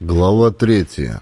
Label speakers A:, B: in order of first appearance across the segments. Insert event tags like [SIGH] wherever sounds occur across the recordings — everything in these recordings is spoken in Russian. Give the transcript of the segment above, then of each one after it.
A: Глава третья.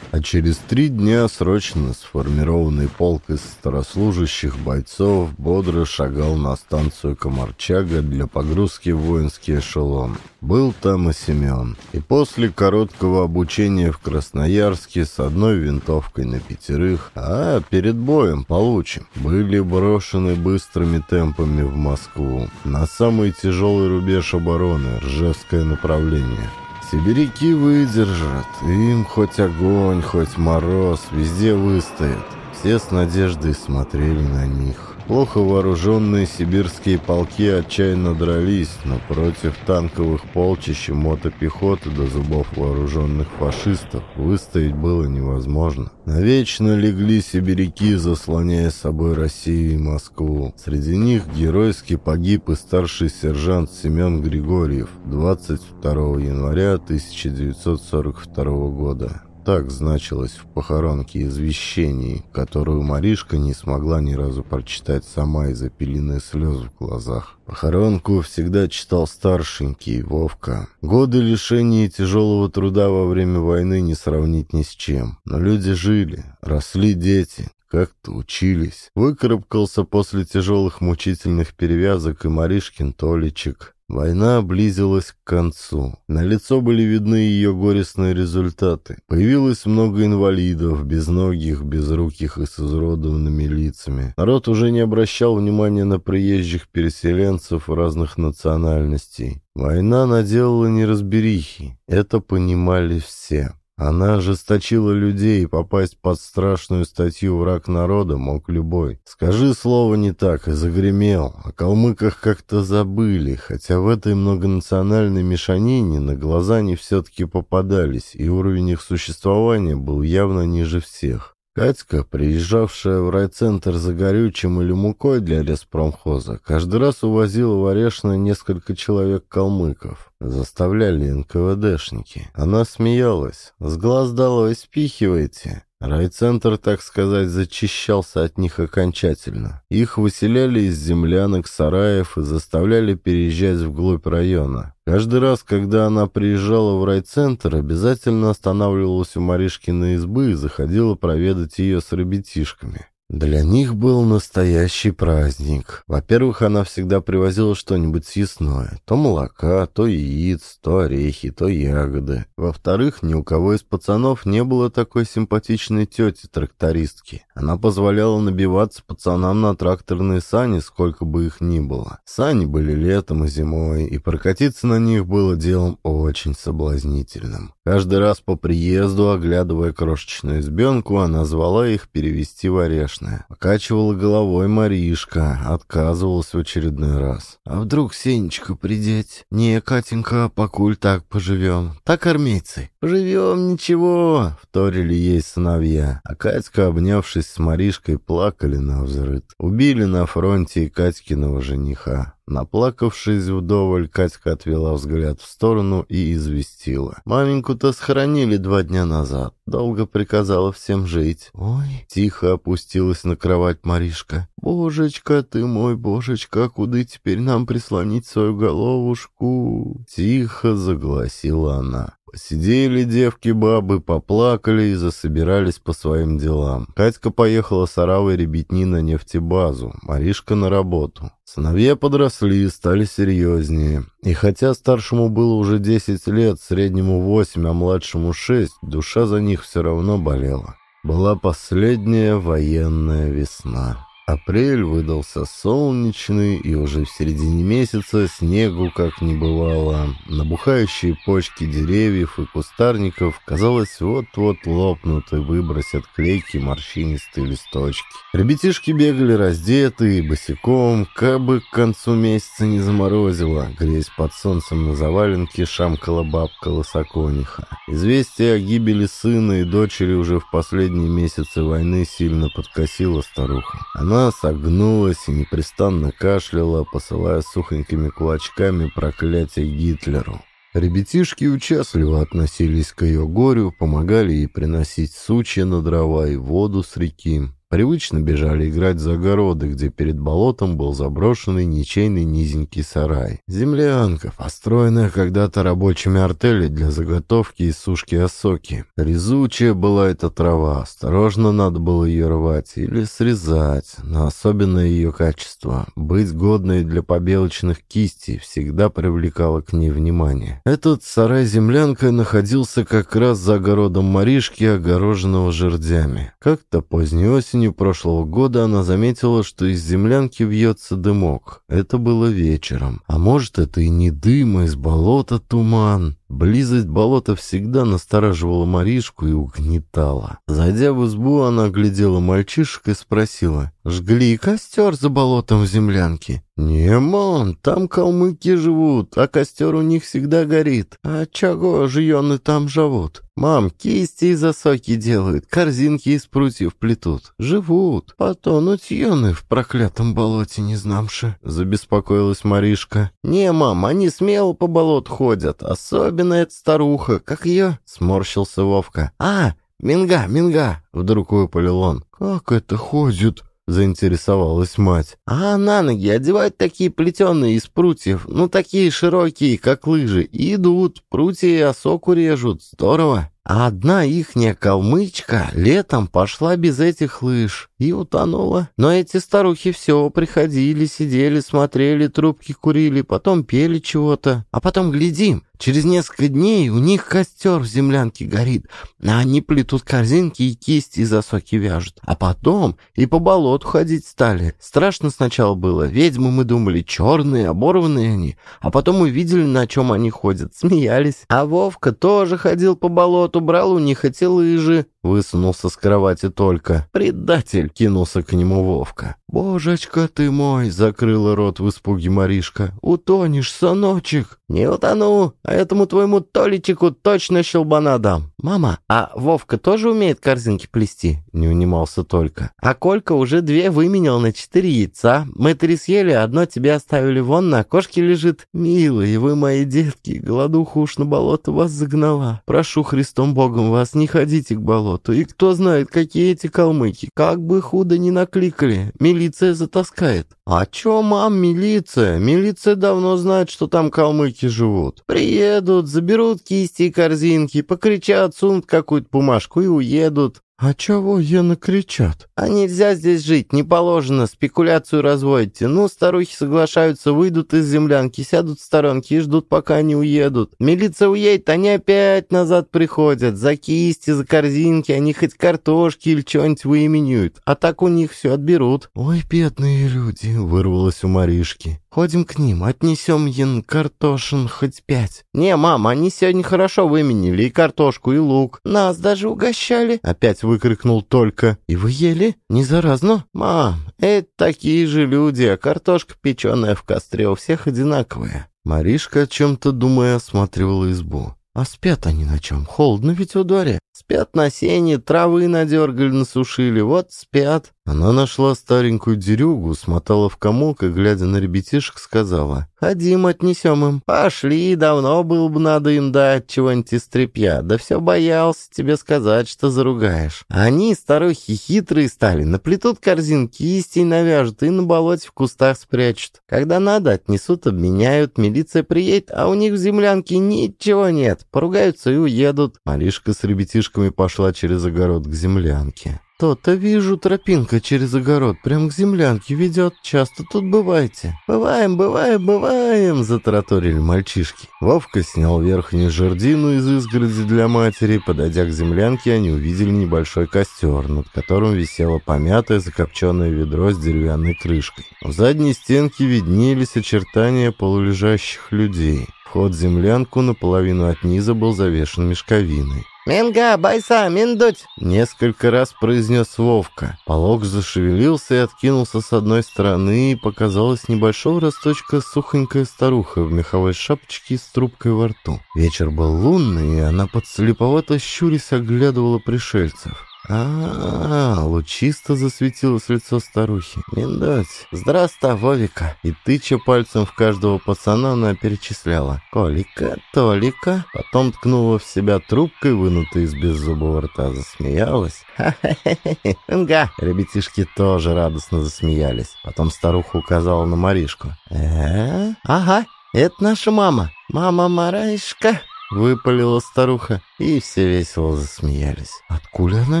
A: А через три дня срочно сформированный полк из старослужащих бойцов бодро шагал на станцию Комарчага для погрузки в воинский эшелон. Был там и Семен. И после короткого обучения в Красноярске с одной винтовкой на пятерых, а перед боем получим, были брошены быстрыми темпами в Москву на самый тяжелый рубеж обороны, Ржевское направление. Сибиряки выдержат, им хоть огонь, хоть мороз, везде выстоят. Все с надеждой смотрели на них. Плохо вооруженные сибирские полки отчаянно дрались, но против танковых полчищ и мотопехоты до зубов вооруженных фашистов выстоять было невозможно. Навечно легли сибиряки, заслоняя собой Россию и Москву. Среди них геройски погиб и старший сержант Семен Григорьев 22 января 1942 года. Так значилось в похоронке извещений, которую Маришка не смогла ни разу прочитать сама из-за пелены слез в глазах. Похоронку всегда читал старшенький Вовка. Годы лишения и тяжелого труда во время войны не сравнить ни с чем. Но люди жили, росли дети, как-то учились. Выкарабкался после тяжелых мучительных перевязок и Маришкин Толичек. Война близилась к концу. На лицо были видны ее горестные результаты. Появилось много инвалидов, безногих, безруких и с изуродованными лицами. Народ уже не обращал внимания на приезжих переселенцев разных национальностей. Война наделала неразберихи. Это понимали все. Она ожесточила людей, и попасть под страшную статью «Враг народа» мог любой. Скажи слово не так, и загремел. О калмыках как-то забыли, хотя в этой многонациональной мешанине на глаза они все-таки попадались, и уровень их существования был явно ниже всех. Катька, приезжавшая в райцентр за горючим или мукой для леспромхоза, каждый раз увозила в Орешное несколько человек-калмыков. Заставляли НКВДшники. Она смеялась. «С глаз долой спихивайте!» Райцентр, так сказать, зачищался от них окончательно. Их выселяли из землянок, сараев и заставляли переезжать вглубь района. Каждый раз, когда она приезжала в райцентр, обязательно останавливалась у Маришкиной избы и заходила проведать ее с ребятишками. Для них был настоящий праздник. Во-первых, она всегда привозила что-нибудь съестное. То молока, то яиц, то орехи, то ягоды. Во-вторых, ни у кого из пацанов не было такой симпатичной тети-трактористки. Она позволяла набиваться пацанам на тракторные сани, сколько бы их ни было. Сани были летом и зимой, и прокатиться на них было делом очень соблазнительным. Каждый раз по приезду, оглядывая крошечную избенку, она звала их перевести в Орешное. Покачивала головой Маришка, отказывалась в очередной раз. «А вдруг Сенечка придет? Не, Катенька, покуль так поживем. Так, армейцы?» «Поживем, ничего», — вторили ей сыновья. А Катька, обнявшись с Маришкой, плакали на взрыд. Убили на фронте и Катькиного жениха. Наплакавшись вдоволь, Катька отвела взгляд в сторону и известила. «Маменьку-то схоронили два дня назад. Долго приказала всем жить». «Ой!» — тихо опустилась на кровать Маришка. «Божечка ты мой, божечка, куда теперь нам прислонить свою головушку?» Тихо загласила она. Сидели девки-бабы, поплакали и засобирались по своим делам. Катька поехала с Аравой ребятни на нефтебазу, Маришка на работу. Сыновья подросли, стали серьезнее. И хотя старшему было уже 10 лет, среднему 8, а младшему 6, душа за них все равно болела. Была последняя военная весна. Апрель выдался солнечный, и уже в середине месяца снегу как не бывало. Набухающие почки деревьев и кустарников, казалось, вот-вот лопнут и выбросят клейкие морщинистые листочки. Ребятишки бегали раздетые, босиком, кабы к концу месяца не заморозило. Грязь под солнцем на заваленке шамкала бабка лосокониха. Известие о гибели сына и дочери уже в последние месяцы войны сильно подкосило старуху. Она она согнулась и непрестанно кашляла, посылая сухонькими кулачками проклятие Гитлеру. Ребятишки участливо относились к ее горю, помогали ей приносить сучья на дрова и воду с реки. Привычно бежали играть за огороды, где перед болотом был заброшенный ничейный низенький сарай. Землянка, построенная когда-то рабочими артели для заготовки и сушки осоки. Резучая была эта трава, осторожно надо было ее рвать или срезать, но особенное ее качество — быть годной для побелочных кистей всегда привлекало к ней внимание. Этот сарай-землянка находился как раз за огородом Маришки, огороженного жердями. Как-то поздней осенью прошлого года она заметила, что из землянки вьется дымок. Это было вечером. А может, это и не дым, а из болота туман. Близость болота всегда настораживала Маришку и угнетала. Зайдя в избу, она глядела мальчишек и спросила, «Жгли костер за болотом в землянке?» «Не, мон, там калмыки живут, а костер у них всегда горит. А чего жьены там живут? Мам, кисти из осоки делают, корзинки из прутьев плетут. Живут. Потонуть юны в проклятом болоте не знамши», — забеспокоилась Маришка. «Не, мам, они смело по болоту ходят, особенно эта старуха. Как ее?» — сморщился Вовка. «А, Минга, Минга!» — вдруг выпалил он. «Как это ходит?» — заинтересовалась мать. «А на ноги одевают такие плетеные из прутьев, ну такие широкие, как лыжи, и идут, прутья и осоку режут. Здорово!» А одна ихняя калмычка летом пошла без этих лыж и утонула. Но эти старухи все приходили, сидели, смотрели, трубки курили, потом пели чего-то. А потом глядим, через несколько дней у них костер в землянке горит, а они плетут корзинки и кисти из осоки вяжут. А потом и по болоту ходить стали. Страшно сначала было. Ведьмы мы думали, черные, оборванные они. А потом увидели, на чем они ходят, смеялись. А Вовка тоже ходил по болоту, вот убрал у них эти лыжи, высунулся с кровати только. «Предатель!» — кинулся к нему Вовка. «Божечка ты мой!» — закрыла рот в испуге Маришка. «Утонешь, сыночек!» «Не утону, а этому твоему Толичику точно щелбана дам!» «Мама, а Вовка тоже умеет корзинки плести?» — не унимался только. «А Колька уже две выменял на четыре яйца. Мы три съели, одно тебе оставили вон на окошке лежит. Милые вы мои детки, голодуха уж на болото вас загнала. Прошу Христом Богом вас, не ходите к болоту. И кто знает, какие эти калмыки. Как бы худо не накликали, милиция затаскает». «А чё, мам, милиция? Милиция давно знает, что там калмыки живут. Приедут, заберут кисти и корзинки, покричат, сунут какую-то бумажку и уедут. «А чего ены кричат?» «А нельзя здесь жить, не положено, спекуляцию разводите. Ну, старухи соглашаются, выйдут из землянки, сядут в сторонке и ждут, пока они уедут. Милиция уедет, они опять назад приходят. За кисти, за корзинки, они хоть картошки или что-нибудь выименюют. А так у них все отберут». «Ой, бедные люди», — вырвалось у Маришки. Ходим к ним, отнесем ен картошин хоть пять. Не, мам, они сегодня хорошо выменили и картошку, и лук. Нас даже угощали. Опять выкрикнул только. И вы ели? Не заразно? Мам, это такие же люди, а картошка печеная в костре у всех одинаковая. Маришка, о чем-то думая, осматривала избу. А спят они на чем? Холодно ведь в дворе. Спят на сене, травы надергали, насушили, вот спят. Она нашла старенькую дерюгу, смотала в комок и, глядя на ребятишек, сказала, «Ходим, отнесем им. Пошли, давно было бы надо им дать чего-нибудь из тряпья. Да все боялся тебе сказать, что заругаешь. Они, старухи, хитрые стали, наплетут корзинки, кистей навяжут и на болоте в кустах спрячут. Когда надо, отнесут, обменяют, милиция приедет, а у них в землянке ничего нет. Поругаются и уедут». Малишка с ребятишками пошла через огород к землянке. «То-то вижу, тропинка через огород прям к землянке ведет. Часто тут бываете?» «Бываем, бываем, бываем!» — затараторили мальчишки. Вовка снял верхнюю жердину из изгороди для матери. Подойдя к землянке, они увидели небольшой костер, над которым висело помятое закопченное ведро с деревянной крышкой. В задней стенке виднелись очертания полулежащих людей. Вход в землянку наполовину от низа был завешен мешковиной. «Минга, байса, миндуть!» — несколько раз произнес Вовка. Полог зашевелился и откинулся с одной стороны, и показалась небольшого росточка сухонькая старуха в меховой шапочке с трубкой во рту. Вечер был лунный, и она подслеповато щурясь оглядывала пришельцев. А, -а, -а лучисто засветилось лицо старухи. Миндать, здравствуй, Вовика. И тыча пальцем в каждого пацана, она перечисляла. Колика, Толика. Потом ткнула в себя трубкой, вынутой из беззубого рта, засмеялась. Ха-ха-ха, Инга. Ребятишки тоже радостно засмеялись. Потом старуха указала на Маришку. э Ага, это наша мама. Мама Маришка. Выпалила старуха, и все весело засмеялись. «Откуда она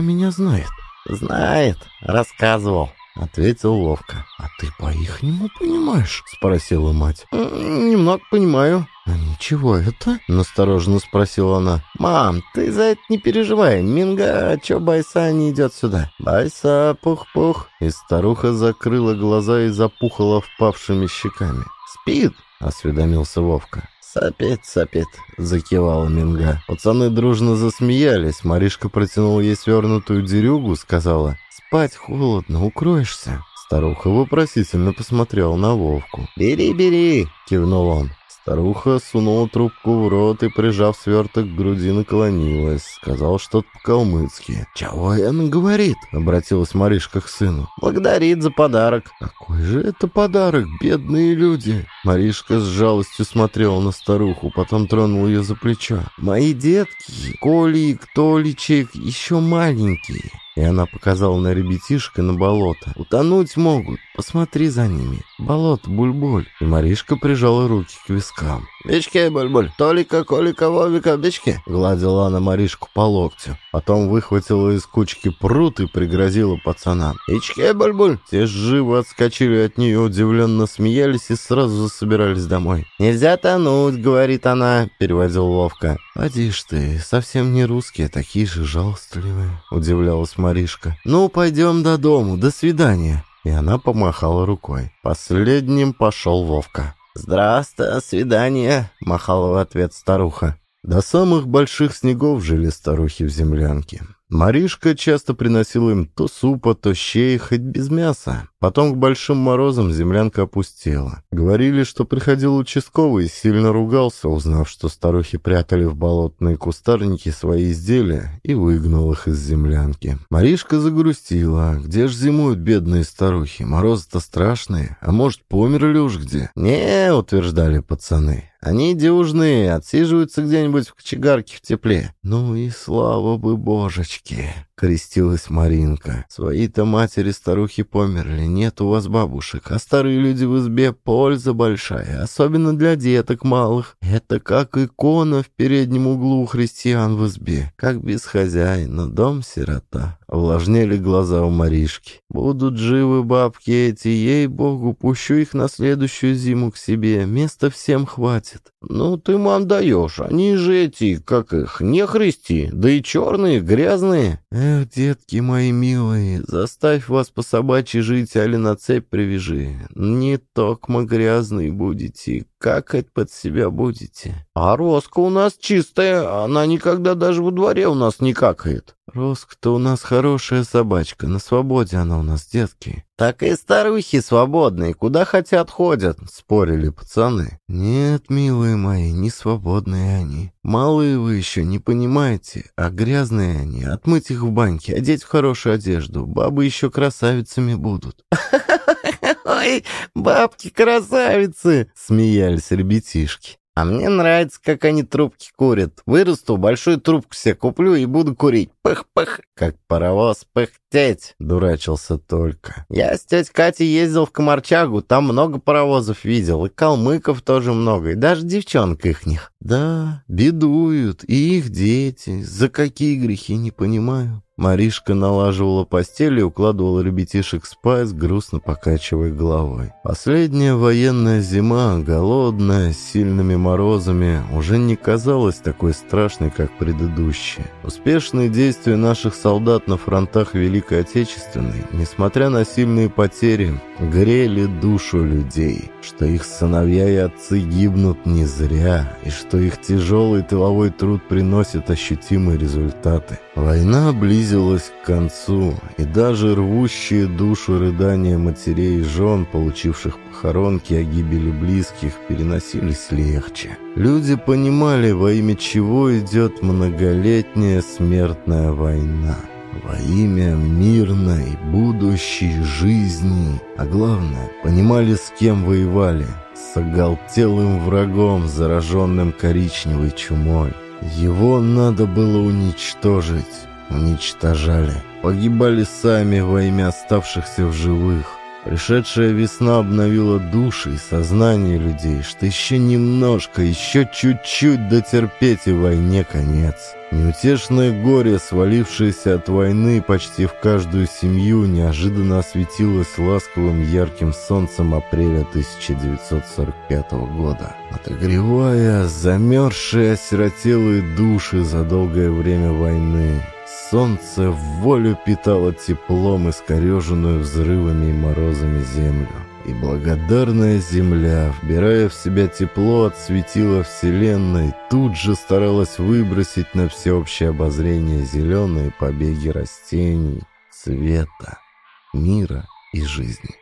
A: меня знает?» «Знает, рассказывал», — ответил Вовка. «А ты по-ихнему понимаешь?» — спросила мать. «Немного понимаю». «А ничего это?» — настороженно спросила она. «Мам, ты за это не переживай. Минга, чё Байса не идет сюда?» «Байса, пух-пух». И старуха закрыла глаза и запухала впавшими щеками. «Спит?» — осведомился Вовка. «Сопет, сопет», — закивала Минга. Пацаны дружно засмеялись. Маришка протянула ей свернутую дерюгу, сказала, «Спать холодно, укроешься». Старуха вопросительно посмотрела на Вовку. «Бери, бери!» — кивнул он. Старуха сунула трубку в рот и, прижав сверток к груди, наклонилась. Сказал что-то по-калмыцки. «Чего она говорит?» — обратилась Маришка к сыну. «Благодарит за подарок». «Какой же это подарок, бедные люди!» Маришка с жалостью смотрела на старуху, потом тронула ее за плечо. «Мои детки, Колик, Толичек, еще маленькие. И она показала на ребятишек и на болото. «Утонуть могут. Посмотри за ними. Болото, буль-буль». И Маришка прижала руки к вискам. «Бички, буль-буль. Толика, Колика, Вовика, бички». Гладила она Маришку по локтю. Потом выхватила из кучки пруд и пригрозила пацанам. «Бички, буль-буль». Те живо отскочили от нее, удивленно смеялись и сразу засобирались домой. «Нельзя тонуть», — говорит она, — переводил Вовка. «Поди ж ты, совсем не русские, такие же жалостливые», — удивлялась Маришка. «Ну, пойдем до дому, до свидания». И она помахала рукой. Последним пошел Вовка. «Здравствуй, свидание», — махала в ответ старуха. До самых больших снегов жили старухи в землянке. Маришка часто приносила им то супа, то щей, хоть без мяса. Потом к большим морозам землянка опустела. Говорили, что приходил участковый и сильно ругался, узнав, что старухи прятали в болотные кустарники свои изделия и выгнал их из землянки. Маришка загрустила. Где ж зимуют бедные старухи? Морозы-то страшные. А может, померли уж где? «Не», — утверждали пацаны. Они дюжные, отсиживаются где-нибудь в кочегарке в тепле. Ну и слава бы божечки, крестилась Маринка. Свои-то матери-старухи померли, нет у вас бабушек, а старые люди в избе польза большая, особенно для деток малых. Это как икона в переднем углу христиан в избе, как без хозяина, дом-сирота. Влажнели глаза у Маришки. Будут живы бабки эти, ей-богу, пущу их на следующую зиму к себе, места всем хватит. Ну, ты, мам, даешь, они же эти, как их, не христи, да и черные, грязные. Эх, детки мои милые, заставь вас по собачьи жить, али на цепь привяжи. Не токмо грязные будете, какать под себя будете. А Роска у нас чистая, она никогда даже во дворе у нас не какает. Роска-то у нас хорошая собачка, на свободе она у нас, детки. Так и старухи свободные, куда хотят ходят, спорили пацаны. Нет, милые мои, не свободные они. Малые вы еще не понимаете, а грязные они. Отмыть их в баньке, одеть в хорошую одежду. Бабы еще красавицами будут. [LAUGHS] «Ой, бабки-красавицы!» — смеялись ребятишки. «А мне нравится, как они трубки курят. Вырасту, большую трубку себе куплю и буду курить. Пых-пых, как паровоз пыхтеть!» — дурачился только. «Я с тетей Катей ездил в Комарчагу, там много паровозов видел, и калмыков тоже много, и даже девчонок ихних». «Да, бедуют, и их дети. За какие грехи, не понимаю». Маришка налаживала постель и укладывала ребятишек спать, грустно покачивая головой. Последняя военная зима, голодная, с сильными морозами, уже не казалась такой страшной, как предыдущая. Успешные действия наших солдат на фронтах Великой Отечественной, несмотря на сильные потери, грели душу людей, что их сыновья и отцы гибнут не зря, и что их тяжелый тыловой труд приносит ощутимые результаты. Война близилась к концу, и даже рвущие душу рыдания матерей и жен, получивших похоронки о гибели близких, переносились легче. Люди понимали, во имя чего идет многолетняя смертная война. во имя мирной будущей жизни. А главное, понимали, с кем воевали. С оголтелым врагом, зараженным коричневой чумой. Его надо было уничтожить. Уничтожали. Погибали сами во имя оставшихся в живых. Пришедшая весна обновила души и сознание людей, что еще немножко, еще чуть-чуть дотерпеть и войне конец. Неутешное горе, свалившееся от войны почти в каждую семью, неожиданно осветилось ласковым ярким солнцем апреля 1945 года, отогревая замерзшие осиротелые души за долгое время войны. Солнце в волю питало теплом искореженную взрывами и морозами землю. И благодарная земля, вбирая в себя тепло от светила Вселенной, тут же старалась выбросить на всеобщее обозрение зеленые побеги растений, света, мира и жизни.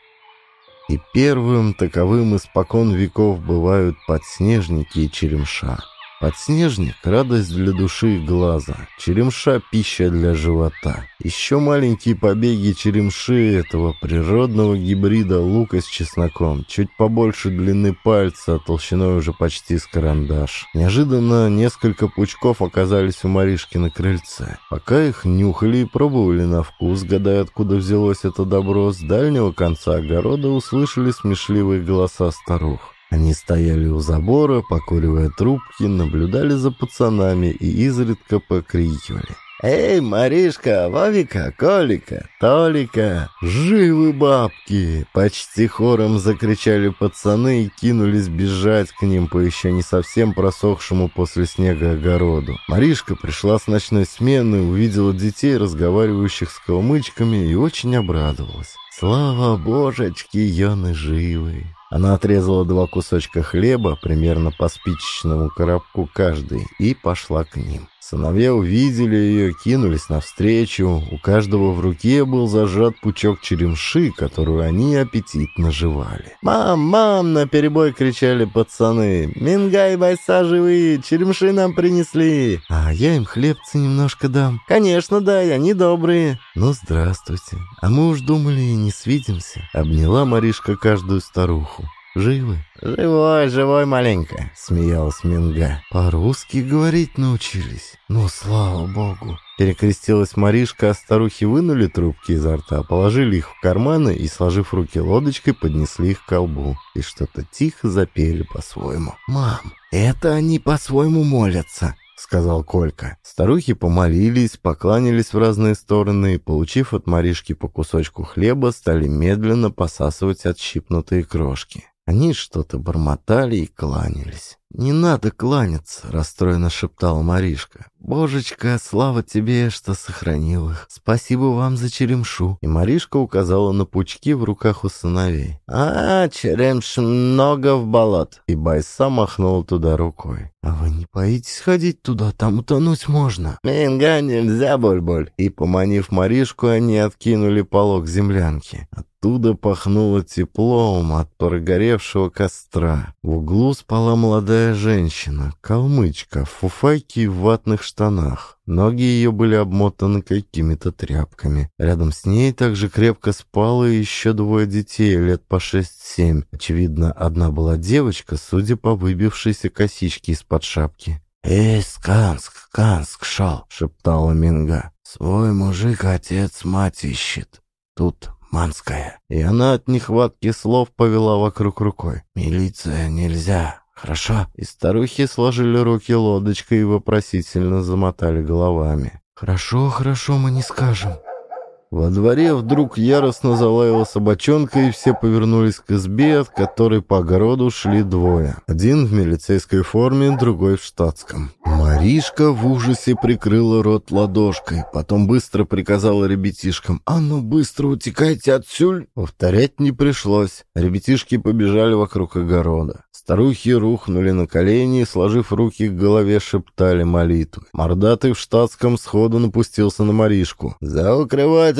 A: И первым таковым испокон веков бывают подснежники и черемша – Подснежник — радость для души и глаза, черемша — пища для живота. Еще маленькие побеги черемши этого природного гибрида лука с чесноком, чуть побольше длины пальца, толщиной уже почти с карандаш. Неожиданно несколько пучков оказались у Маришки на крыльце. Пока их нюхали и пробовали на вкус, гадая, откуда взялось это добро, с дальнего конца огорода услышали смешливые голоса старух. Они стояли у забора, покуривая трубки, наблюдали за пацанами и изредка покрикивали. «Эй, Маришка, Вовика, Колика, Толика! Живы бабки!» Почти хором закричали пацаны и кинулись бежать к ним по еще не совсем просохшему после снега огороду. Маришка пришла с ночной смены, увидела детей, разговаривающих с калмычками, и очень обрадовалась. «Слава божечки, Йоны живы!» Она отрезала два кусочка хлеба, примерно по спичечному коробку каждый, и пошла к ним. Сыновья увидели ее, кинулись навстречу. У каждого в руке был зажат пучок черемши, которую они аппетитно жевали. «Мам, мам!» — наперебой кричали пацаны. «Мингай, бойца живые! Черемши нам принесли!» «А я им хлебцы немножко дам». «Конечно, дай, они добрые». «Ну, здравствуйте. А мы уж думали не свидимся». Обняла Маришка каждую старуху. «Живы?» «Живой, живой маленько», — смеялась Минга. «По-русски говорить научились? Ну, слава богу!» Перекрестилась Маришка, а старухи вынули трубки изо рта, положили их в карманы и, сложив руки лодочкой, поднесли их к колбу. И что-то тихо запели по-своему. «Мам, это они по-своему молятся!» — сказал Колька. Старухи помолились, покланялись в разные стороны и, получив от Маришки по кусочку хлеба, стали медленно посасывать отщипнутые крошки. Они что-то бормотали и кланялись. «Не надо кланяться», — расстроенно шептала Маришка. «Божечка, слава тебе, что сохранил их. Спасибо вам за черемшу». И Маришка указала на пучки в руках у сыновей. «А, черемш много в болот». И Байса махнул туда рукой. «А вы не боитесь ходить туда? Там утонуть можно». «Минга нельзя, Боль-Боль». И, поманив Маришку, они откинули полог землянки. Оттуда пахнуло теплом от прогоревшего костра. В углу спала молодая женщина, калмычка, в фуфайке и в ватных штанах. Ноги ее были обмотаны какими-то тряпками. Рядом с ней также крепко спало еще двое детей, лет по шесть-семь. Очевидно, одна была девочка, судя по выбившейся косичке из-под шапки. «Эй, Сканск, Канск шел!» — шептала Минга. «Свой мужик отец мать ищет. Тут Манская. И она от нехватки слов повела вокруг рукой. «Милиция нельзя, хорошо?» И старухи сложили руки лодочкой и вопросительно замотали головами. «Хорошо, хорошо, мы не скажем». Во дворе вдруг яростно залаяла собачонка, и все повернулись к избе, от которой по огороду шли двое. Один в милицейской форме, другой в штатском. Маришка в ужасе прикрыла рот ладошкой, потом быстро приказала ребятишкам «А ну быстро утекайте отсюль!» Повторять не пришлось. Ребятишки побежали вокруг огорода. Старухи рухнули на колени, сложив руки к голове, шептали молитвы. Мордатый в штатском сходу напустился на Маришку. «За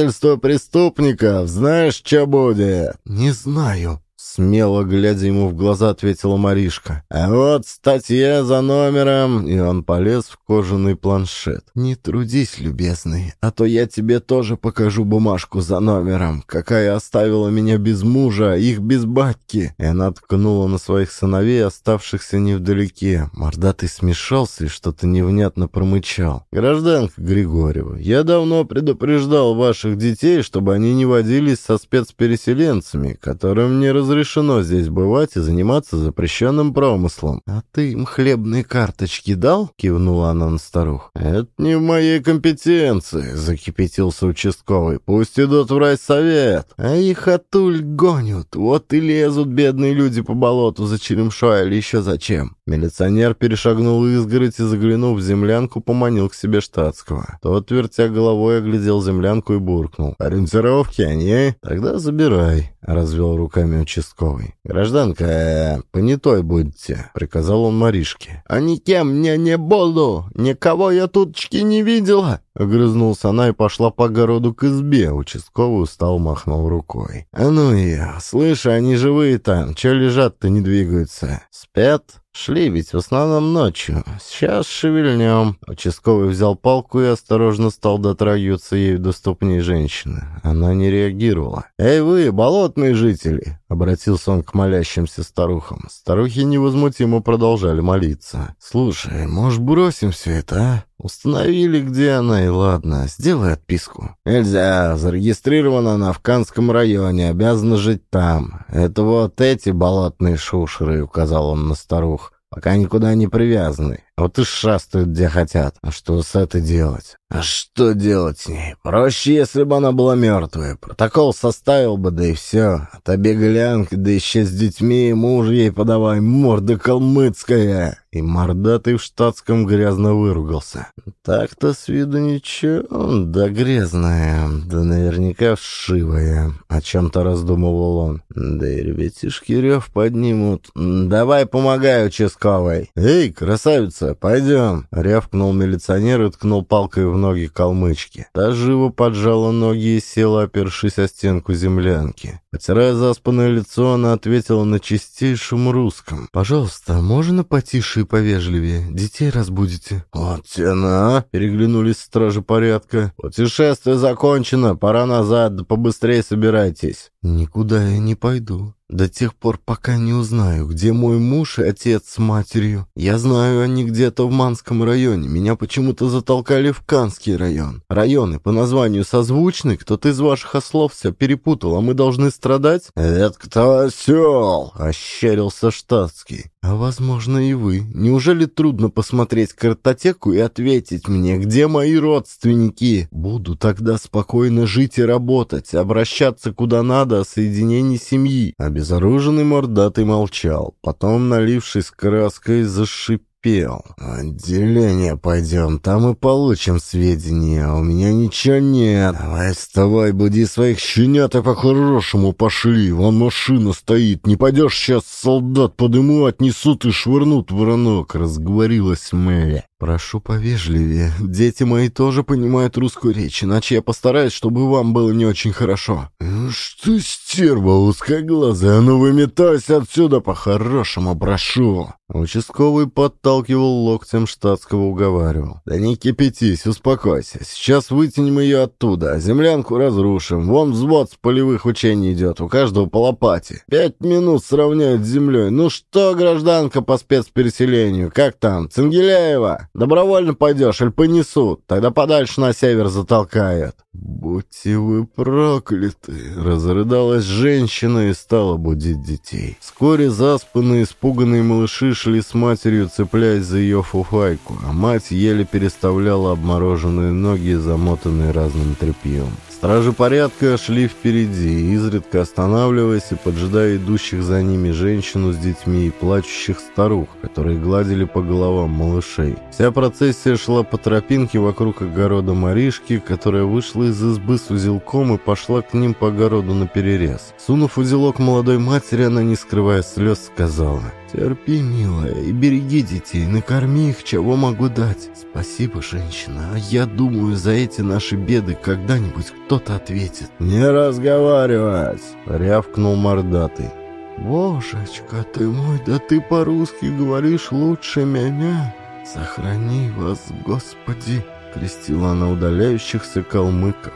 A: укрывательство преступников знаешь, что будет?» «Не знаю», — Смело глядя ему в глаза, ответила Маришка. «А вот статья за номером!» И он полез в кожаный планшет. «Не трудись, любезный, а то я тебе тоже покажу бумажку за номером, какая оставила меня без мужа, их без батьки!» И она ткнула на своих сыновей, оставшихся невдалеке. Мордатый смешался и что-то невнятно промычал. «Гражданка Григорьева, я давно предупреждал ваших детей, чтобы они не водились со спецпереселенцами, которым не разрешили разрешено здесь бывать и заниматься запрещенным промыслом. А ты им хлебные карточки дал?» — кивнула она на старух. «Это не в моей компетенции», — закипятился участковый. «Пусть идут в райсовет. А их отуль гонят. Вот и лезут бедные люди по болоту за черемшой или еще зачем». Милиционер перешагнул изгородь и, заглянув в землянку, поманил к себе штатского. Тот, вертя головой, оглядел землянку и буркнул. «Ориентировки они? Тогда забирай», — развел руками участковый. «Гражданка, э, понятой будете», — приказал он Маришке. «А никем мне не буду! Никого я туточки не видела!» Огрызнулся она и пошла по огороду к избе. Участковый устал махнул рукой. «А ну я, слышь, они живые там, че лежат-то не двигаются? Спят?» «Шли ведь в основном ночью. Сейчас шевельнем». Участковый взял палку и осторожно стал дотрагиваться ею до ступней женщины. Она не реагировала. «Эй вы, болотные жители!» — обратился он к молящимся старухам. Старухи невозмутимо продолжали молиться. «Слушай, может, бросим все это, а? Установили, где она, и ладно, сделай отписку». «Нельзя, зарегистрирована она в Канском районе, обязана жить там. Это вот эти болотные шушеры», — указал он на старух. «Пока никуда не привязаны. Вот и шастают, где хотят. А что с этой делать? А что делать с ней? Проще, если бы она была мертвая. Протокол составил бы, да и все. А та беглянка, да еще с детьми, и муж ей подавай, морда калмыцкая. И мордатый в штатском грязно выругался. Так-то с виду ничего, да грязная, да наверняка вшивая. О чем-то раздумывал он. Да и ребятишки рев поднимут. Давай помогай, участковой. Эй, красавица, пойдем!» — рявкнул милиционер и ткнул палкой в ноги калмычки. Та живо поджала ноги и села, опершись о стенку землянки. Потирая заспанное лицо, она ответила на чистейшем русском. «Пожалуйста, можно потише и повежливее? Детей разбудите». «Вот тена!» — переглянулись стражи порядка. «Путешествие закончено, пора назад, да побыстрее собирайтесь». «Никуда я не пойду. До тех пор, пока не узнаю, где мой муж и отец с матерью. Я знаю, они где-то в Манском районе. Меня почему-то затолкали в Канский район. Районы по названию созвучны. Кто-то из ваших ослов все перепутал, а мы должны страдать?» «Это кто осел?» — ощерился штатский. «А возможно и вы. Неужели трудно посмотреть картотеку и ответить мне, где мои родственники? Буду тогда спокойно жить и работать, обращаться куда надо о соединении семьи». Обезоруженный мордатый молчал, потом, налившись краской, зашипел пел. «Отделение пойдем, там и получим сведения. У меня ничего нет. Давай вставай, буди своих щенят и по-хорошему пошли. Вон машина стоит. Не пойдешь сейчас солдат подыму, отнесут и швырнут в ранок», — разговорилась Мэри. «Прошу повежливее. Дети мои тоже понимают русскую речь, иначе я постараюсь, чтобы вам было не очень хорошо». «Что, стерва узкоглазая, ну выметайся отсюда по-хорошему, прошу!» Участковый подталкивал локтем штатского, уговаривал. «Да не кипятись, успокойся. Сейчас вытянем ее оттуда, а землянку разрушим. Вон взвод с полевых учений идет, у каждого по лопате. Пять минут сравняют с землей. Ну что, гражданка по спецпереселению, как там, Цангеляева?» Добровольно пойдешь или понесут, тогда подальше на север затолкают». «Будьте вы прокляты!» — разрыдалась женщина и стала будить детей. Вскоре заспанные, испуганные малыши шли с матерью, цепляясь за ее фуфайку, а мать еле переставляла обмороженные ноги, замотанные разным тряпьем. Стражи порядка шли впереди, изредка останавливаясь и поджидая идущих за ними женщину с детьми и плачущих старух, которые гладили по головам малышей. Вся процессия шла по тропинке вокруг огорода Маришки, которая вышла из избы с узелком и пошла к ним по огороду на перерез. Сунув узелок молодой матери, она, не скрывая слез, сказала «Терпи, милая, и береги детей, накорми их, чего могу дать. Спасибо, женщина, а я думаю, за эти наши беды когда-нибудь кто-то ответит». «Не разговаривать!» — рявкнул мордатый. «Божечка ты мой, да ты по-русски говоришь лучше меня! Сохрани вас, Господи!» — крестила она удаляющихся калмыков.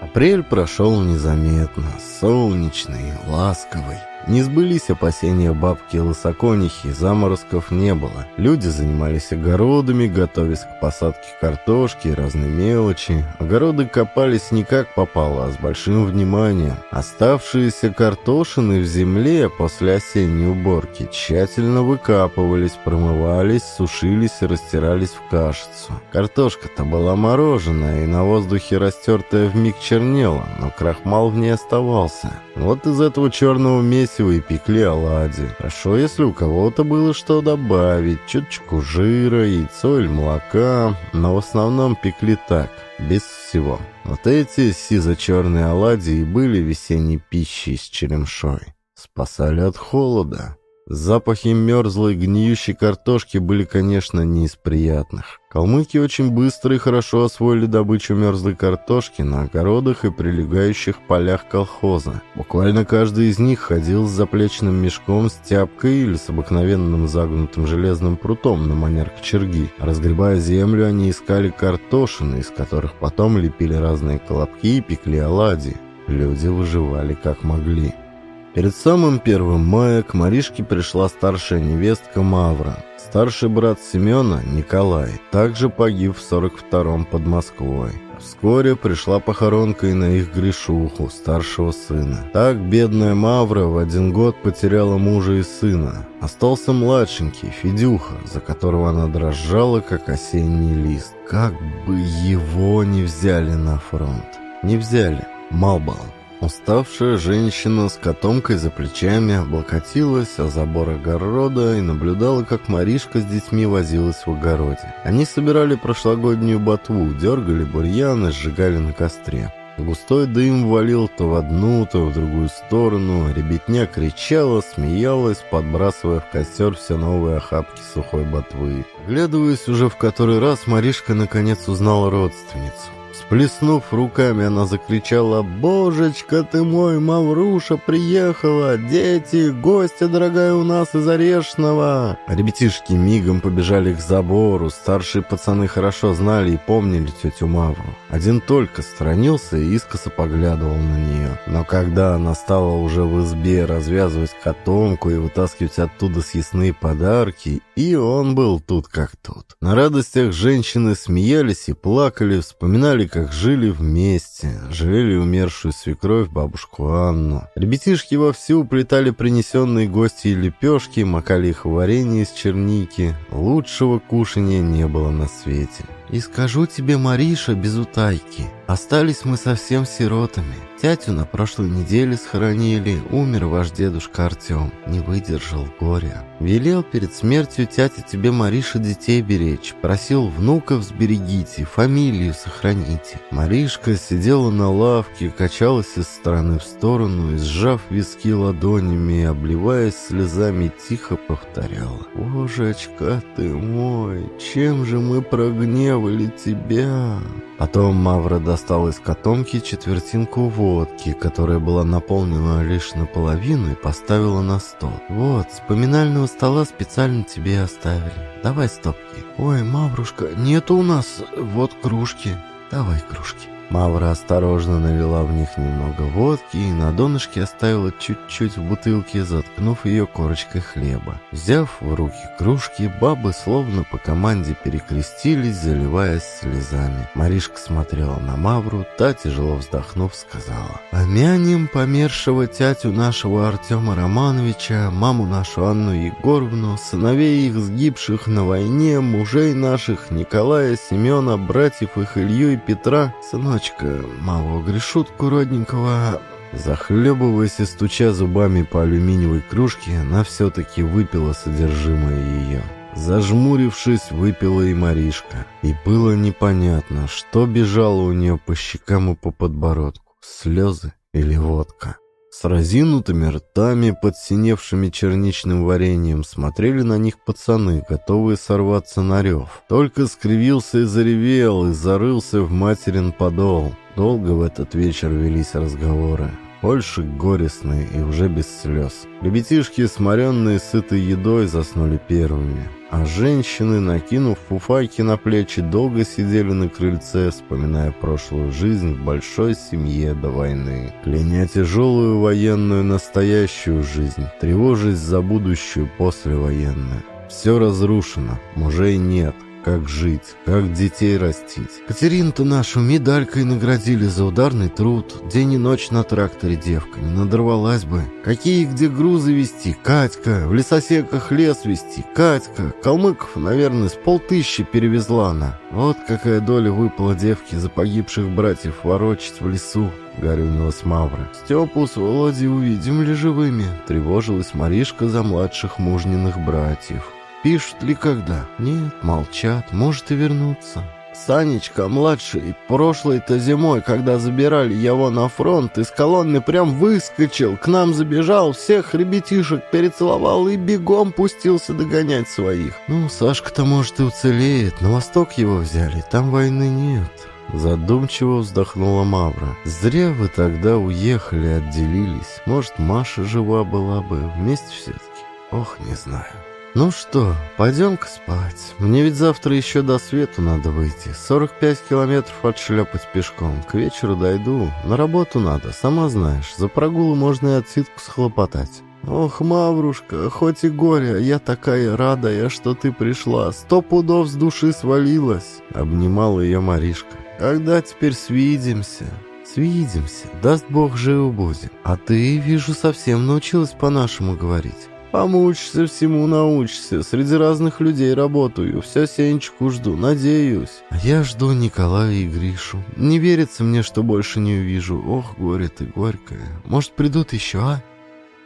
A: Апрель прошел незаметно, солнечный, ласковый. Не сбылись опасения бабки Лысоконихи, заморозков не было. Люди занимались огородами, готовясь к посадке картошки и разной мелочи. Огороды копались не как попало, а с большим вниманием. Оставшиеся картошины в земле после осенней уборки тщательно выкапывались, промывались, сушились и растирались в кашицу. Картошка-то была мороженая и на воздухе растертая вмиг чернела, но крахмал в ней оставался. Вот из этого черного месива и пекли оладьи. Хорошо, если у кого-то было что добавить, чуточку жира, яйцо или молока, но в основном пекли так, без всего. Вот эти сизо-черные оладьи и были весенней пищей с черемшой. Спасали от холода. Запахи мерзлой гниющей картошки были, конечно, не из приятных. Калмыки очень быстро и хорошо освоили добычу мерзлой картошки на огородах и прилегающих полях колхоза. Буквально каждый из них ходил с заплечным мешком, с тяпкой или с обыкновенным загнутым железным прутом на манер кочерги. Разгребая землю, они искали картошины, из которых потом лепили разные колобки и пекли оладьи. Люди выживали как могли. Перед самым первым мая к Маришке пришла старшая невестка Мавра. Старший брат Семена, Николай, также погиб в 42-м под Москвой. Вскоре пришла похоронка и на их Гришуху, старшего сына. Так бедная Мавра в один год потеряла мужа и сына. Остался младшенький, Федюха, за которого она дрожала, как осенний лист. Как бы его не взяли на фронт. Не взяли. Мал. Уставшая женщина с котомкой за плечами облокотилась о забор огорода и наблюдала, как Маришка с детьми возилась в огороде. Они собирали прошлогоднюю ботву, дергали бурьяны, сжигали на костре. Густой дым валил то в одну, то в другую сторону. Ребятня кричала, смеялась, подбрасывая в костер все новые охапки сухой ботвы. Глядываясь уже в который раз, Маришка наконец узнала родственницу. Всплеснув руками, она закричала «Божечка ты мой, Мавруша приехала! Дети, гостья дорогая у нас из Орешного!» Ребятишки мигом побежали к забору. Старшие пацаны хорошо знали и помнили тетю Мавру. Один только сторонился и искоса поглядывал на нее. Но когда она стала уже в избе развязывать котомку и вытаскивать оттуда съестные подарки, и он был тут как тут. На радостях женщины смеялись и плакали, вспоминали, как жили вместе, жалели умершую свекровь бабушку Анну. Ребятишки вовсю уплетали принесенные гости и лепешки, макали их в варенье из черники. Лучшего кушания не было на свете. «И скажу тебе, Мариша, без утайки, остались мы совсем сиротами. Тятю на прошлой неделе схоронили, умер ваш дедушка Артем, не выдержал горя. Велел перед смертью тятя тебе, Мариша, детей беречь, просил внуков сберегите, фамилию сохраните. Маришка сидела на лавке, качалась из стороны в сторону и, сжав виски ладонями, обливаясь слезами, тихо повторяла. «Божечка ты мой, чем же мы прогневали тебя?» Потом Мавра достал из котомки четвертинку водки, которая была наполнена лишь наполовину, и поставила на стол. «Вот, с поминального стола специально тебе оставили. Давай стопки». «Ой, Маврушка, нету у нас вот кружки. Давай кружки». Мавра осторожно налила в них немного водки и на донышке оставила чуть-чуть в бутылке, заткнув ее корочкой хлеба. Взяв в руки кружки, бабы словно по команде перекрестились, заливаясь слезами. Маришка смотрела на Мавру, та, тяжело вздохнув, сказала «Помянем помершего тятю нашего Артема Романовича, маму нашу Анну Егоровну, сыновей их сгибших на войне, мужей наших Николая, Семена, братьев их Илью и Петра, сыночек дочка малого Гришутку родненького...» Захлебываясь и стуча зубами по алюминиевой кружке, она все-таки выпила содержимое ее. Зажмурившись, выпила и Маришка. И было непонятно, что бежало у нее по щекам и по подбородку. Слезы или водка. С разинутыми ртами, подсиневшими черничным вареньем, смотрели на них пацаны, готовые сорваться на рев. Только скривился и заревел, и зарылся в материн подол. Долго в этот вечер велись разговоры. Больше горестные и уже без слез. Ребятишки, сморенные сытой едой, заснули первыми. А женщины, накинув фуфайки на плечи, долго сидели на крыльце, вспоминая прошлую жизнь в большой семье до войны. Кляня тяжелую военную настоящую жизнь, тревожась за будущую послевоенную. Все разрушено, мужей нет, как жить, как детей растить. Катерину-то нашу медалькой наградили за ударный труд. День и ночь на тракторе девка, не надорвалась бы. Какие где грузы вести? Катька. В лесосеках лес вести? Катька. Калмыков, наверное, с полтыщи перевезла она. Вот какая доля выпала девке за погибших братьев ворочать в лесу. Горюнилась Мавра. «Степу с Володей увидим ли живыми?» Тревожилась Маришка за младших мужниных братьев. Пишут ли когда? Нет, молчат, может и вернуться. Санечка, младший, прошлой-то зимой, когда забирали его на фронт, из колонны прям выскочил, к нам забежал, всех ребятишек перецеловал и бегом пустился догонять своих. Ну, Сашка-то, может, и уцелеет, на восток его взяли, там войны нет. Задумчиво вздохнула Мавра. «Зря вы тогда уехали, отделились. Может, Маша жива была бы, вместе все-таки? Ох, не знаю». «Ну что, пойдем-ка спать. Мне ведь завтра еще до свету надо выйти. 45 километров отшлепать пешком. К вечеру дойду. На работу надо, сама знаешь. За прогулу можно и отсидку схлопотать». «Ох, Маврушка, хоть и горе, я такая радая, что ты пришла. Сто пудов с души свалилась!» Обнимала ее Маришка. «Когда теперь свидимся?» «Свидимся, даст Бог живо будем. А ты, вижу, совсем научилась по-нашему говорить». Помучишься всему научишься. Среди разных людей работаю. Все Сенечку жду, надеюсь. А я жду Николая и Гришу. Не верится мне, что больше не увижу. Ох, горе ты горькое. Может, придут еще, а?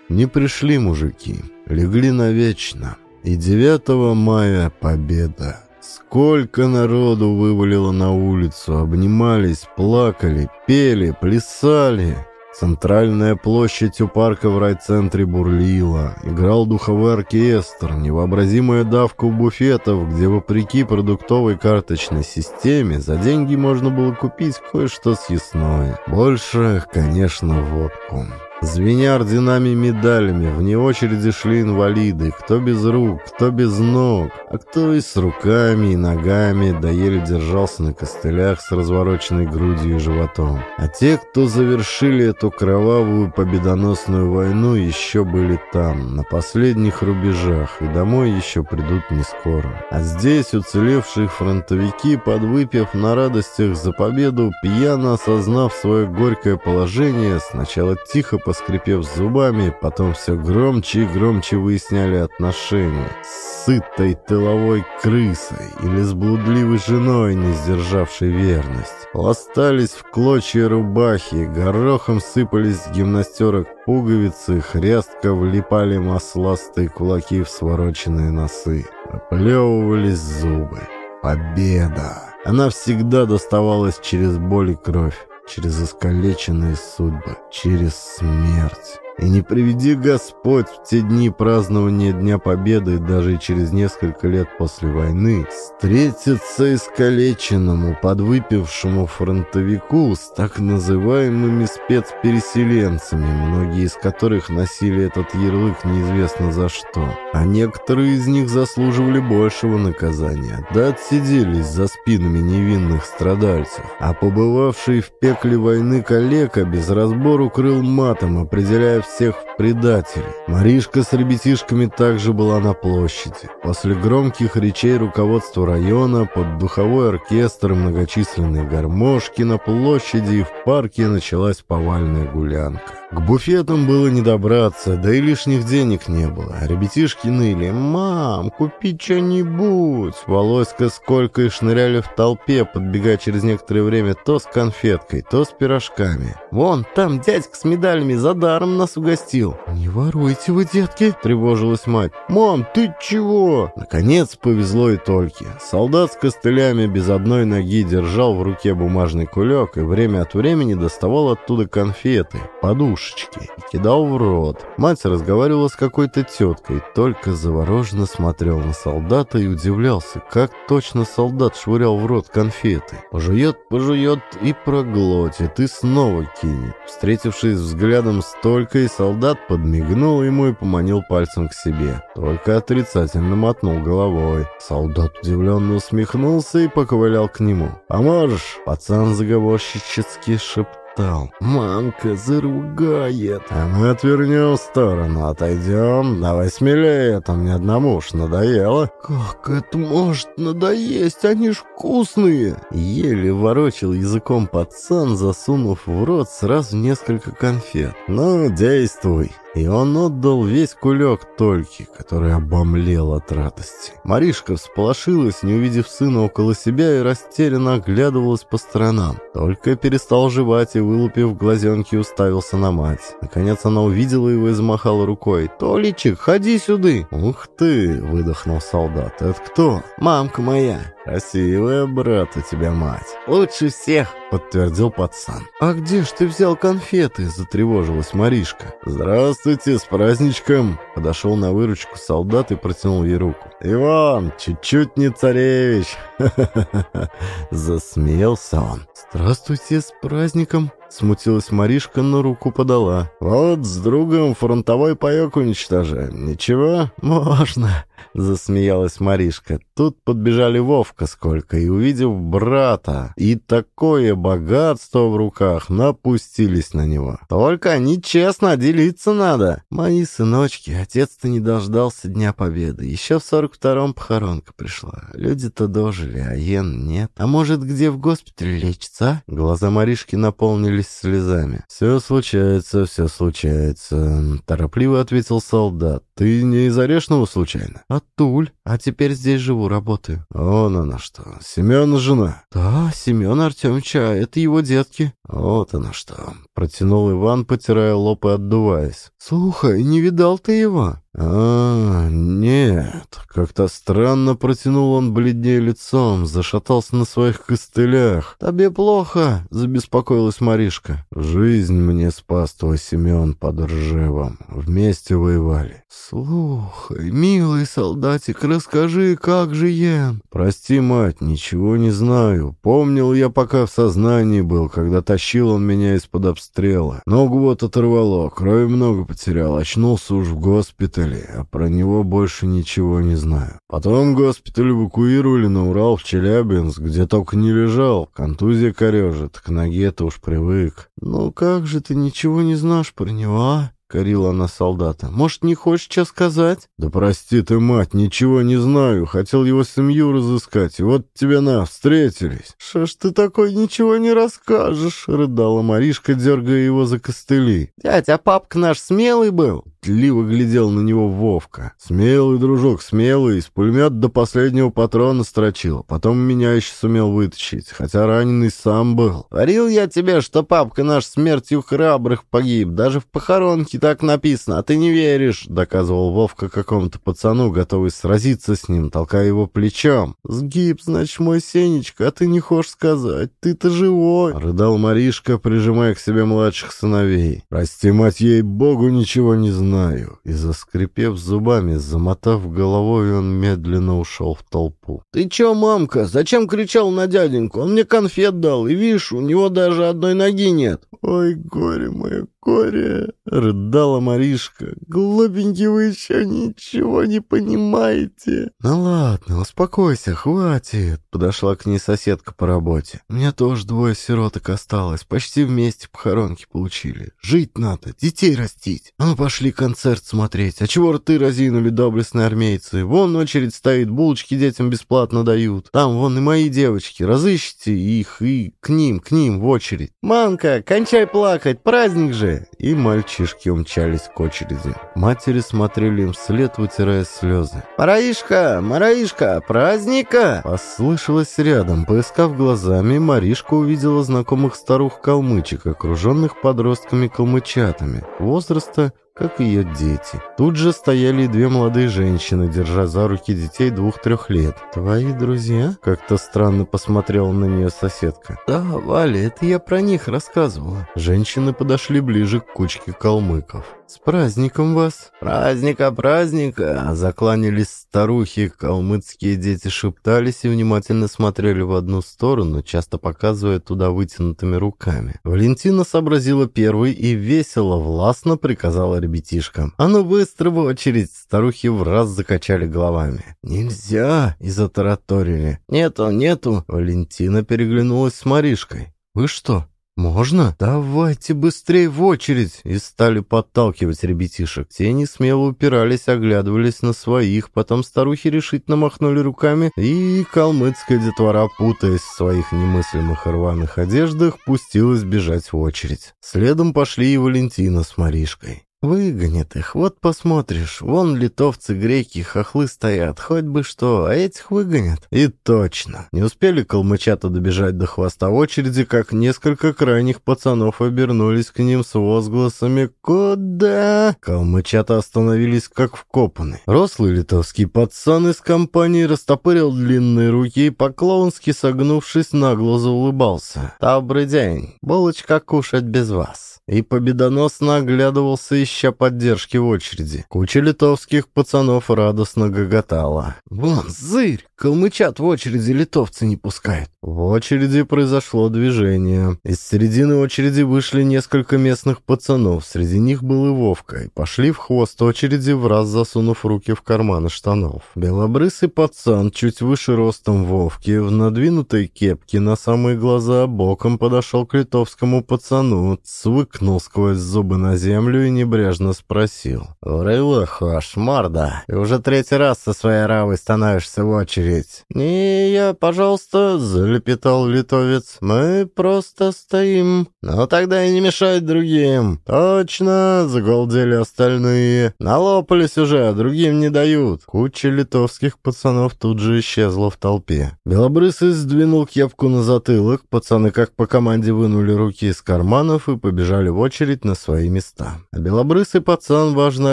A: Не пришли мужики. Легли навечно. И 9 мая победа. Сколько народу вывалило на улицу, обнимались, плакали, пели, плясали. Центральная площадь у парка в райцентре бурлила. Играл духовой оркестр, невообразимая давка у буфетов, где, вопреки продуктовой карточной системе, за деньги можно было купить кое-что съестное. Больше, конечно, водку. Звеня орденами и медалями, вне очереди шли инвалиды, кто без рук, кто без ног, а кто и с руками, и ногами, да еле держался на костылях с развороченной грудью и животом. А те, кто завершили эту кровавую победоносную войну, еще были там, на последних рубежах, и домой еще придут не скоро. А здесь уцелевшие фронтовики, подвыпив на радостях за победу, пьяно осознав свое горькое положение, сначала тихо поскрипев зубами, потом все громче и громче выясняли отношения с сытой тыловой крысой или с блудливой женой, не сдержавшей верность. Пластались в клочья рубахи, горохом сыпались с гимнастерок пуговицы, хрестко влипали масластые кулаки в свороченные носы. Оплевывались зубы. Победа! Она всегда доставалась через боль и кровь через искалеченные судьбы, через смерть. И не приведи Господь в те дни празднования Дня Победы, даже через несколько лет после войны, встретиться искалеченному, подвыпившему фронтовику с так называемыми спецпереселенцами, многие из которых носили этот ярлык неизвестно за что. А некоторые из них заслуживали большего наказания, да отсиделись за спинами невинных страдальцев. А побывавший в пекле войны коллега без разбору крыл матом, определяя всех в предателей. Маришка с ребятишками также была на площади. После громких речей руководства района под духовой оркестр и многочисленные гармошки на площади и в парке началась повальная гулянка. К буфетам было не добраться, да и лишних денег не было. Ребятишки ныли «Мам, купи что-нибудь!» Волоська сколько и шныряли в толпе, подбегая через некоторое время то с конфеткой, то с пирожками. «Вон, там дядька с медалями за даром нас угостил!» убил». «Не воруйте вы, детки!» — тревожилась мать. «Мам, ты чего?» Наконец повезло и только. Солдат с костылями без одной ноги держал в руке бумажный кулек и время от времени доставал оттуда конфеты, подушечки и кидал в рот. Мать разговаривала с какой-то теткой, только завороженно смотрел на солдата и удивлялся, как точно солдат швырял в рот конфеты. Пожует, пожует и проглотит, и снова кинет. Встретившись взглядом с Толькой, солдат подмигнул ему и поманил пальцем к себе. Только отрицательно мотнул головой. Солдат удивленно усмехнулся и поковылял к нему. «Поможешь?» Пацан заговорщически шептал прошептал. «Мамка заругает!» «А мы отвернем в сторону, отойдем. Давай смелее, там ни одному уж надоело». «Как это может надоесть? Они ж вкусные!» Еле ворочил языком пацан, засунув в рот сразу несколько конфет. «Ну, действуй!» И он отдал весь кулек Тольке, который обомлел от радости. Маришка всполошилась, не увидев сына около себя, и растерянно оглядывалась по сторонам. Только перестал жевать и, вылупив глазенки, уставился на мать. Наконец она увидела его и замахала рукой. «Толичек, ходи сюда!» «Ух ты!» — выдохнул солдат. «Это кто?» «Мамка моя!» «Красивая, брат, у тебя мать!» «Лучше всех!» — подтвердил пацан. «А где ж ты взял конфеты?» — затревожилась Маришка. «Здравствуйте, с праздничком!» Подошел на выручку солдат и протянул ей руку. «Иван, чуть-чуть не царевич!» [LAUGHS] Засмеялся он. «Здравствуйте, с праздником!» Смутилась Маришка, но руку подала. «Вот с другом фронтовой паёк уничтожаем. Ничего? Можно!» [LAUGHS] Засмеялась Маришка. Тут подбежали Вовка сколько, и, увидев брата и такое богатство в руках, напустились на него. «Только нечестно, делиться надо!» «Мои сыночки, отец-то не дождался Дня Победы. Еще в сорок втором похоронка пришла. Люди-то дожили, а Йен нет. А может, где в госпитале лечится, а?» Глаза Маришки наполнились слезами. «Все случается, все случается», — торопливо ответил солдат. «Ты не из Орешного случайно?» «От Туль. А теперь здесь живу, работаю». «Вон она что. Семена жена?» «Да, Семен Артемовича, это его детки». «Вот она что». Протянул Иван, потирая лоб и отдуваясь. «Слухай, не видал ты его?» «А, нет». Как-то странно протянул он бледнее лицом, зашатался на своих костылях. «Тебе плохо?» — забеспокоилась Маришка. «Жизнь мне спас твой Семен под Ржевом. Вместе воевали». «Слухай, милый солдатик, расскажи, как же Йен?» «Прости, мать, ничего не знаю. Помнил я, пока в сознании был, когда тащил он меня из-под обстрела. Ногу вот оторвало, крови много потерял, очнулся уж в госпитале а про него больше ничего не знаю. Потом госпиталь эвакуировали на Урал в Челябинск, где только не лежал. Контузия корежит, к ноге-то уж привык. «Ну как же ты ничего не знаешь про него, а?» — корила она солдата. «Может, не хочешь что сказать?» «Да прости ты, мать, ничего не знаю. Хотел его семью разыскать, и вот тебе на, встретились». «Что ж ты такой ничего не расскажешь?» — рыдала Маришка, дергая его за костыли. «Дядь, а папка наш смелый был?» Пытливо глядел на него Вовка. «Смелый, дружок, смелый, из пулемет до последнего патрона строчил, потом меня еще сумел вытащить, хотя раненый сам был. Говорил я тебе, что папка наш смертью храбрых погиб, даже в похоронке так написано, а ты не веришь», — доказывал Вовка какому-то пацану, готовый сразиться с ним, толкая его плечом. «Сгиб, значит, мой Сенечка, а ты не хочешь сказать, ты-то живой», — рыдал Маришка, прижимая к себе младших сыновей. «Прости, мать, ей-богу, ничего не знаю» знаю». И, заскрипев зубами, замотав головой, он медленно ушел в толпу. «Ты чё, мамка, зачем кричал на дяденьку? Он мне конфет дал, и видишь, у него даже одной ноги нет». «Ой, горе мое, горе!» — рыдала Маришка. «Глупенький вы еще ничего не понимаете!» «Ну ладно, успокойся, хватит!» — подошла к ней соседка по работе. «У меня тоже двое сироток осталось, почти вместе похоронки получили. Жить надо, детей растить. А ну пошли концерт смотреть. А чего рты разинули доблестные армейцы? Вон очередь стоит, булочки детям бесплатно дают. Там вон и мои девочки, разыщите их и к ним, к ним в очередь. Манка, кончай плакать, праздник же!» И мальчишки умчались к очереди. Матери смотрели им вслед, вытирая слезы. «Мараишка! Мараишка! Праздника!» Послышалось рядом. Поискав глазами, Маришка увидела знакомых старух-калмычек, окруженных подростками-калмычатами. Возраста как ее дети. Тут же стояли и две молодые женщины, держа за руки детей двух-трех лет. «Твои друзья?» — как-то странно посмотрела на нее соседка. «Да, Валя, это я про них рассказывала». Женщины подошли ближе к кучке калмыков. «С праздником вас!» «Праздника, праздника!» Закланялись старухи, калмыцкие дети шептались и внимательно смотрели в одну сторону, часто показывая туда вытянутыми руками. Валентина сообразила первой и весело, властно приказала ребятишкам. «А ну быстро в очередь!» Старухи в раз закачали головами. «Нельзя!» и затараторили. «Нету, нету!» Валентина переглянулась с Маришкой. «Вы что, «Можно? Давайте быстрее в очередь!» И стали подталкивать ребятишек. Те не смело упирались, оглядывались на своих, потом старухи решительно махнули руками, и калмыцкая детвора, путаясь в своих немыслимых рваных одеждах, пустилась бежать в очередь. Следом пошли и Валентина с Маришкой. Выгонят их, вот посмотришь. Вон литовцы, греки, хохлы стоят, хоть бы что, а этих выгонят. И точно. Не успели калмычата добежать до хвоста очереди, как несколько крайних пацанов обернулись к ним с возгласами «Куда?». Калмычата остановились как вкопаны. Рослый литовский пацан из компании растопырил длинные руки и, по-клоунски согнувшись, нагло заулыбался. «Добрый день. Булочка кушать без вас» и победоносно оглядывался, ища поддержки в очереди. Куча литовских пацанов радостно гоготала. «Вон, зырь! Калмычат в очереди литовцы не пускают!» В очереди произошло движение. Из середины очереди вышли несколько местных пацанов, среди них был и Вовка, и пошли в хвост очереди, в раз засунув руки в карманы штанов. Белобрысый пацан, чуть выше ростом Вовки, в надвинутой кепке на самые глаза боком подошел к литовскому пацану, свык Ткнул сквозь зубы на землю и небрежно спросил. «Урыло, хош, морда, ты уже третий раз со своей равой становишься в очередь». «Не я, пожалуйста», — залепетал литовец. «Мы просто стоим». «Ну тогда и не мешать другим». «Точно», — загалдели остальные. «Налопались уже, а другим не дают». Куча литовских пацанов тут же исчезла в толпе. Белобрысый сдвинул кепку на затылок, пацаны как по команде вынули руки из карманов и побежали в очередь на свои места. А белобрысый пацан важно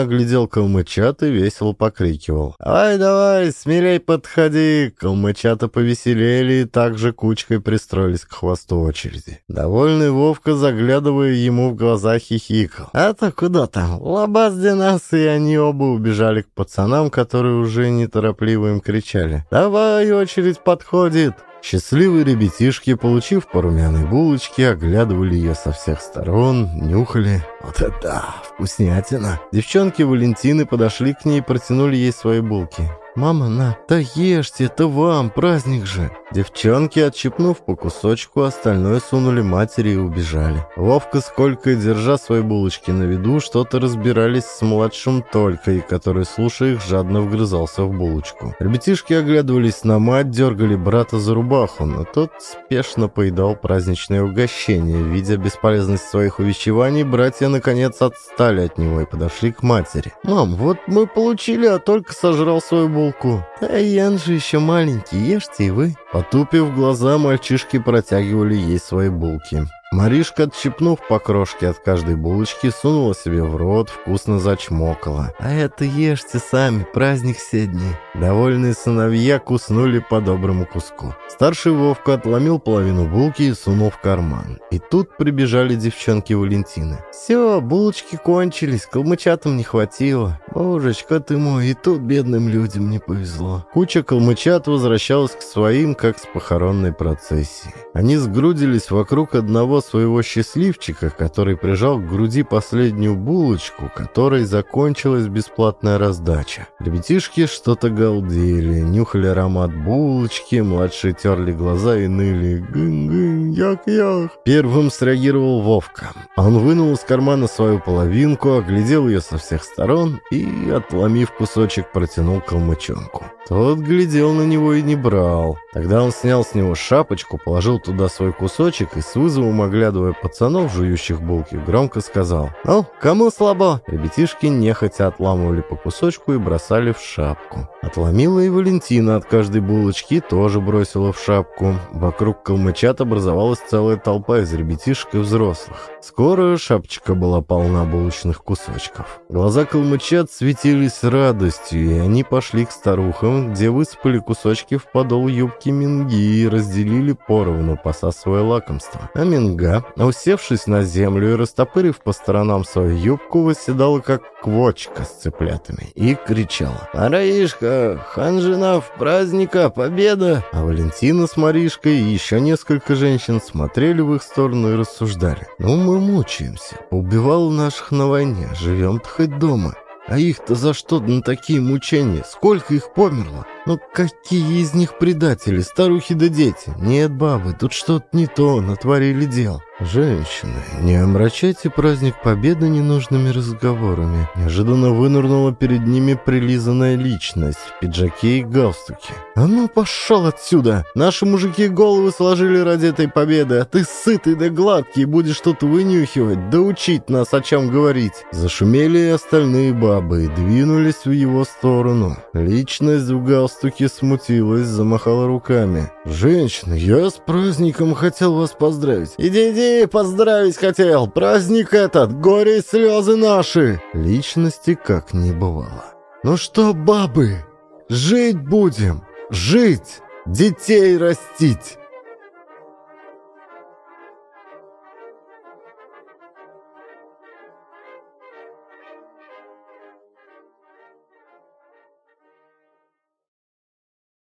A: оглядел калмычат и весело покрикивал. «Давай, давай, смелей подходи!» Калмычата повеселели и также кучкой пристроились к хвосту очереди. Довольный Вовка, заглядывая ему в глаза, хихикал. «А-то куда там? Лобазди нас!» И они оба убежали к пацанам, которые уже неторопливо им кричали. «Давай, очередь подходит!» Счастливые ребятишки, получив по румяной булочке, оглядывали ее со всех сторон, нюхали. Вот это вкуснятина. Девчонки Валентины подошли к ней и протянули ей свои булки. «Мама, на, да ешьте, это вам, праздник же!» Девчонки, отщипнув по кусочку, остальное сунули матери и убежали. Вовка с Колькой, держа свои булочки на виду, что-то разбирались с младшим Толькой, который, слушая их, жадно вгрызался в булочку. Ребятишки оглядывались на мать, дергали брата за рубаху, но тот спешно поедал праздничное угощение. Видя бесполезность своих увещеваний, братья, наконец, отстали от него и подошли к матери. «Мам, вот мы получили, а только сожрал свою булку. Да Ян же еще маленький, ешьте и вы». Потупив глаза, мальчишки протягивали ей свои булки. Маришка, отщипнув по крошке от каждой булочки, сунула себе в рот, вкусно зачмокала. «А это ешьте сами, праздник седни». Довольные сыновья куснули по доброму куску. Старший Вовка отломил половину булки и сунул в карман. И тут прибежали девчонки Валентины. «Все, булочки кончились, калмычатам не хватило. Божечка ты мой, и тут бедным людям не повезло». Куча калмычат возвращалась к своим, как с похоронной процессии. Они сгрудились вокруг одного своего счастливчика, который прижал к груди последнюю булочку, которой закончилась бесплатная раздача. Ребятишки что-то галдели, нюхали аромат булочки, младшие терли глаза и ныли «гын-гын, як-як». Первым среагировал Вовка. Он вынул из кармана свою половинку, оглядел ее со всех сторон и, отломив кусочек, протянул калмычонку. Тот глядел на него и не брал. Тогда он снял с него шапочку, положил туда свой кусочек и с вызовом, оглядывая пацанов, жующих булки, громко сказал «Ну, кому слабо?» Ребятишки нехотя отламывали по кусочку и бросали в шапку. Отломила и Валентина от каждой булочки тоже бросила в шапку. Вокруг калмычат образовалась целая толпа из ребятишек и взрослых. Скоро шапочка была полна булочных кусочков. Глаза калмычат светились радостью, и они пошли к старухам, где высыпали кусочки в подол юбки Минги и разделили поровну, посасывая лакомство. А Минга, усевшись на землю и растопырив по сторонам свою юбку, восседала как квочка с цыплятами и кричала «Араишка, ханжинав, праздника, победа!» А Валентина с Маришкой и еще несколько женщин смотрели в их сторону и рассуждали. «Ну, мы мучаемся. Убивал наших на войне, живем-то хоть дома. А их-то за что на такие мучения? Сколько их померло? Ну какие из них предатели, старухи да дети? Нет, бабы, тут что-то не то, натворили дел. «Женщины, не омрачайте праздник Победы ненужными разговорами». Неожиданно вынырнула перед ними прилизанная личность в пиджаке и галстуке. «А ну, пошел отсюда! Наши мужики головы сложили ради этой победы, а ты сытый да гладкий будешь тут вынюхивать, да учить нас, о чем говорить». Зашумели и остальные бабы и двинулись в его сторону. Личность в галстуке смутилась, замахала руками. «Женщины, я с праздником хотел вас поздравить. Иди, иди, поздравить хотел! Праздник этот! Горе и слезы наши!» Личности как не бывало. «Ну что, бабы, жить будем! Жить! Детей растить!»